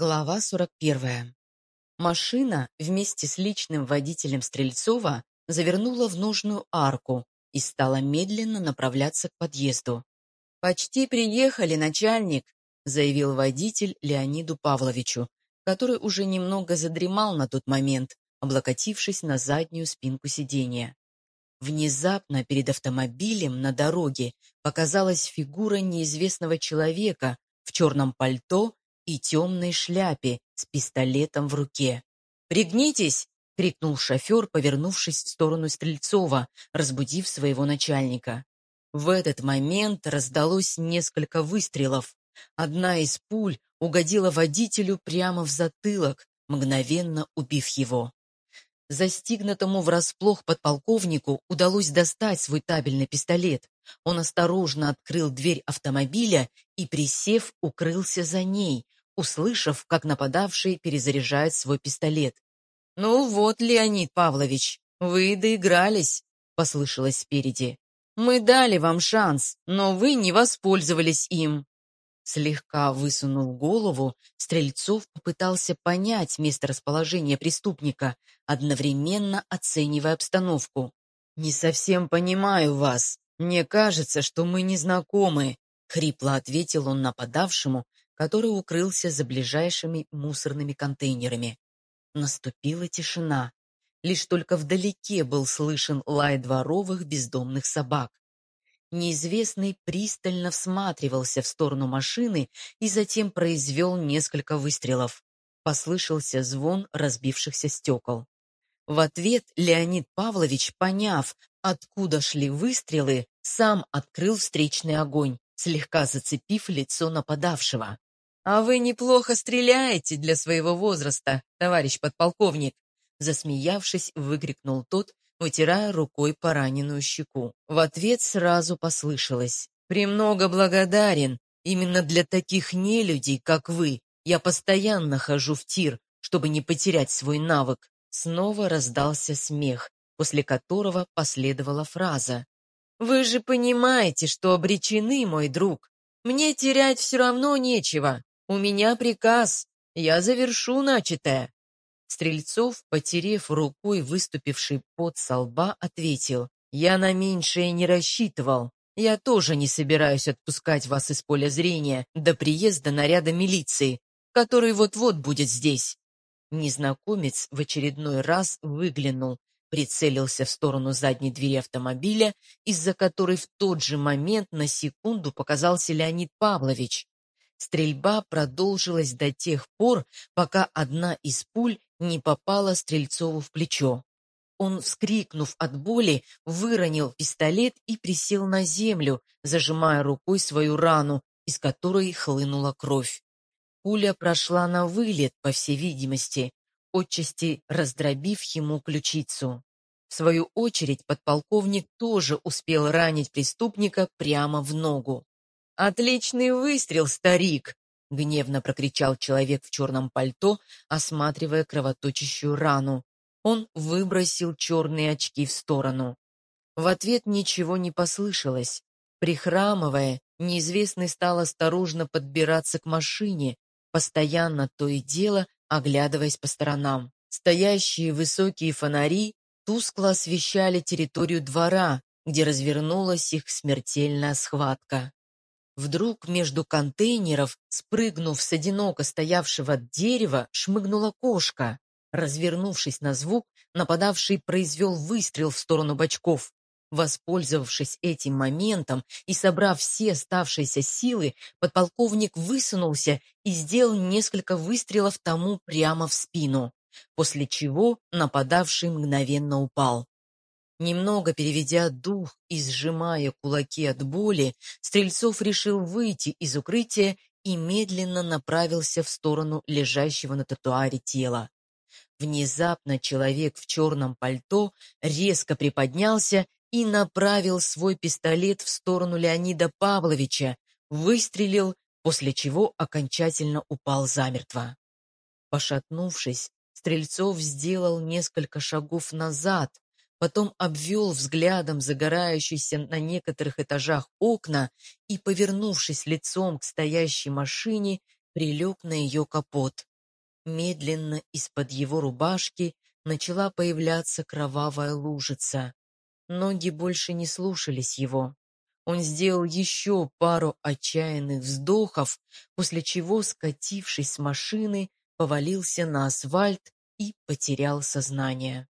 Глава 41. Машина вместе с личным водителем Стрельцова завернула в нужную арку и стала медленно направляться к подъезду. «Почти приехали, начальник», — заявил водитель Леониду Павловичу, который уже немного задремал на тот момент, облокотившись на заднюю спинку сиденья. Внезапно перед автомобилем на дороге показалась фигура неизвестного человека в черном пальто и темной шляпе с пистолетом в руке. «Пригнитесь!» — крикнул шофер, повернувшись в сторону Стрельцова, разбудив своего начальника. В этот момент раздалось несколько выстрелов. Одна из пуль угодила водителю прямо в затылок, мгновенно убив его. Застигнутому врасплох подполковнику удалось достать свой табельный пистолет. Он осторожно открыл дверь автомобиля и, присев, укрылся за ней, услышав, как нападавший перезаряжает свой пистолет. «Ну вот, Леонид Павлович, вы доигрались», — послышалось спереди. «Мы дали вам шанс, но вы не воспользовались им». Слегка высунув голову, Стрельцов попытался понять месторасположение преступника, одновременно оценивая обстановку. «Не совсем понимаю вас. Мне кажется, что мы не знакомы», — хрипло ответил он нападавшему, который укрылся за ближайшими мусорными контейнерами. Наступила тишина. Лишь только вдалеке был слышен лай дворовых бездомных собак. Неизвестный пристально всматривался в сторону машины и затем произвел несколько выстрелов. Послышался звон разбившихся стекол. В ответ Леонид Павлович, поняв, откуда шли выстрелы, сам открыл встречный огонь, слегка зацепив лицо нападавшего. «А вы неплохо стреляете для своего возраста, товарищ подполковник!» Засмеявшись, выкрикнул тот, вытирая рукой пораненную щеку. В ответ сразу послышалось. «Премного благодарен. Именно для таких нелюдей, как вы, я постоянно хожу в тир, чтобы не потерять свой навык». Снова раздался смех, после которого последовала фраза. «Вы же понимаете, что обречены, мой друг. Мне терять все равно нечего. «У меня приказ. Я завершу начатое». Стрельцов, потерев рукой выступивший пот со лба, ответил. «Я на меньшее не рассчитывал. Я тоже не собираюсь отпускать вас из поля зрения до приезда наряда милиции, который вот-вот будет здесь». Незнакомец в очередной раз выглянул, прицелился в сторону задней двери автомобиля, из-за которой в тот же момент на секунду показался Леонид Павлович. Стрельба продолжилась до тех пор, пока одна из пуль не попала Стрельцову в плечо. Он, вскрикнув от боли, выронил пистолет и присел на землю, зажимая рукой свою рану, из которой хлынула кровь. Пуля прошла на вылет, по всей видимости, отчасти раздробив ему ключицу. В свою очередь подполковник тоже успел ранить преступника прямо в ногу. «Отличный выстрел, старик!» — гневно прокричал человек в черном пальто, осматривая кровоточащую рану. Он выбросил черные очки в сторону. В ответ ничего не послышалось. Прихрамывая, неизвестный стал осторожно подбираться к машине, постоянно то и дело оглядываясь по сторонам. Стоящие высокие фонари тускло освещали территорию двора, где развернулась их смертельная схватка. Вдруг между контейнеров, спрыгнув с одиноко стоявшего дерева, шмыгнула кошка. Развернувшись на звук, нападавший произвел выстрел в сторону бочков. Воспользовавшись этим моментом и собрав все оставшиеся силы, подполковник высунулся и сделал несколько выстрелов тому прямо в спину, после чего нападавший мгновенно упал. Немного переведя дух и сжимая кулаки от боли, Стрельцов решил выйти из укрытия и медленно направился в сторону лежащего на тротуаре тела. Внезапно человек в черном пальто резко приподнялся и направил свой пистолет в сторону Леонида Павловича, выстрелил, после чего окончательно упал замертво. Пошатнувшись, Стрельцов сделал несколько шагов назад, потом обвел взглядом загорающиеся на некоторых этажах окна и, повернувшись лицом к стоящей машине, прилег на ее капот. Медленно из-под его рубашки начала появляться кровавая лужица. Ноги больше не слушались его. Он сделал еще пару отчаянных вздохов, после чего, скатившись с машины, повалился на асфальт и потерял сознание.